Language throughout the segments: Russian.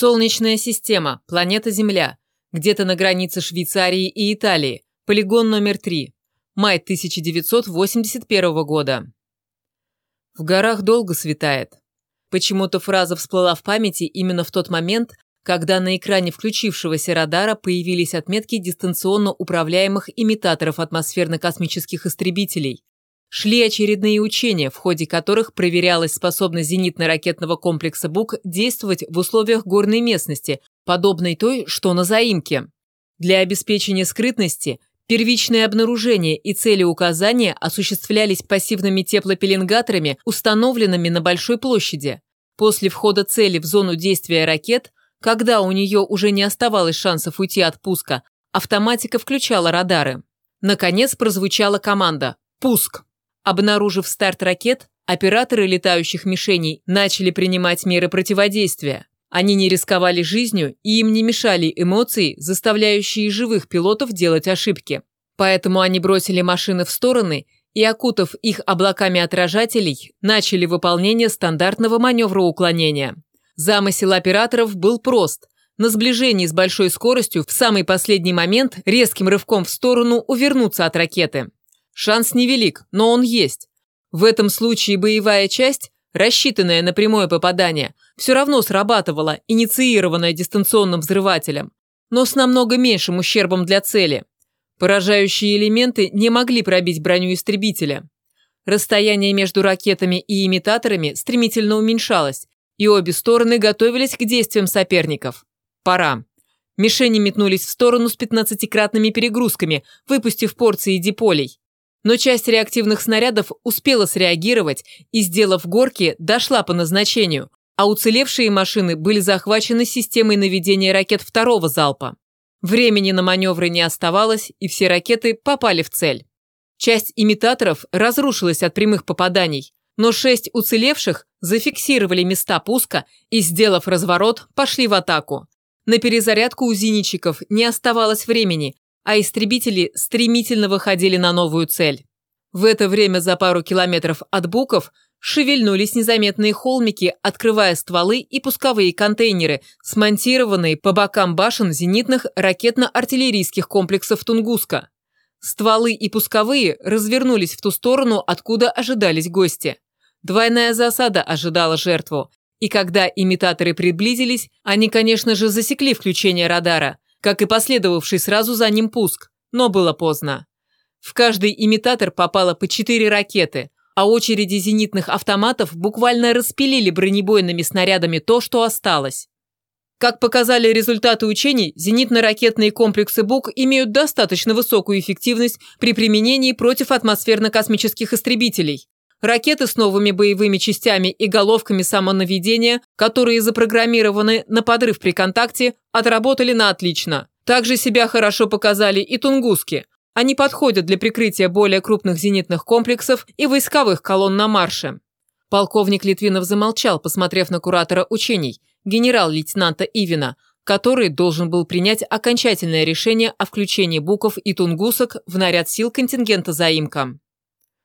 Солнечная система, планета Земля. Где-то на границе Швейцарии и Италии. Полигон номер 3. Май 1981 года. В горах долго светает. Почему-то фраза всплыла в памяти именно в тот момент, когда на экране включившегося радара появились отметки дистанционно управляемых имитаторов атмосферно-космических истребителей. Шли очередные учения, в ходе которых проверялась способность зенитно-ракетного комплекса «Бук» действовать в условиях горной местности, подобной той, что на заимке. Для обеспечения скрытности первичное обнаружение и цели указания осуществлялись пассивными теплопеленгаторами, установленными на большой площади. После входа цели в зону действия ракет когда у нее уже не оставалось шансов уйти от пуска, автоматика включала радары. Наконец прозвучала команда «Пуск». Обнаружив старт ракет, операторы летающих мишеней начали принимать меры противодействия. Они не рисковали жизнью, и им не мешали эмоции, заставляющие живых пилотов делать ошибки. Поэтому они бросили машины в стороны и, окутав их облаками отражателей, начали выполнение стандартного маневра уклонения. Замысел операторов был прост. На сближении с большой скоростью в самый последний момент резким рывком в сторону увернуться от ракеты. Шанс невелик, но он есть. В этом случае боевая часть, рассчитанная на прямое попадание, все равно срабатывала, инициированная дистанционным взрывателем, но с намного меньшим ущербом для цели. Поражающие элементы не могли пробить броню истребителя. Расстояние между ракетами и имитаторами стремительно уменьшалось, и обе стороны готовились к действиям соперников. Пора. Мишени метнулись в сторону с пятнадцатикратными перегрузками, выпустив порции диполей. Но часть реактивных снарядов успела среагировать и, сделав горки, дошла по назначению, а уцелевшие машины были захвачены системой наведения ракет второго залпа. Времени на маневры не оставалось, и все ракеты попали в цель. Часть имитаторов разрушилась от прямых попаданий, но шесть уцелевших зафиксировали места пуска и, сделав разворот, пошли в атаку. На перезарядку у зенитчиков не оставалось времени, а истребители стремительно выходили на новую цель. В это время за пару километров от буков шевельнулись незаметные холмики, открывая стволы и пусковые контейнеры, смонтированные по бокам башен зенитных ракетно-артиллерийских комплексов Тунгуска. Стволы и пусковые развернулись в ту сторону, откуда ожидались гости. Двойная засада ожидала жертву. И когда имитаторы приблизились, они, конечно же, засекли включение радара, как и последовавший сразу за ним пуск, но было поздно. В каждый имитатор попало по четыре ракеты, а очереди зенитных автоматов буквально распилили бронебойными снарядами то, что осталось. Как показали результаты учений, зенитно-ракетные комплексы БУК имеют достаточно высокую эффективность при применении против атмосферно-космических истребителей. Ракеты с новыми боевыми частями и головками самонаведения, которые запрограммированы на подрыв при контакте, отработали на отлично. Также себя хорошо показали и тунгуски. Они подходят для прикрытия более крупных зенитных комплексов и войсковых колонн на марше. Полковник Литвинов замолчал, посмотрев на куратора учений, генерал-лейтенанта Ивина, который должен был принять окончательное решение о включении буков и тунгусок в наряд сил контингента заимка.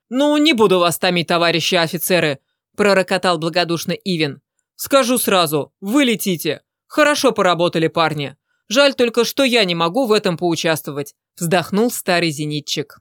«Ну, не буду вас томить, товарищи офицеры», – пророкотал благодушно Ивин. «Скажу сразу, вы летите. Хорошо поработали, парни. Жаль только, что я не могу в этом поучаствовать», – вздохнул старый зенитчик.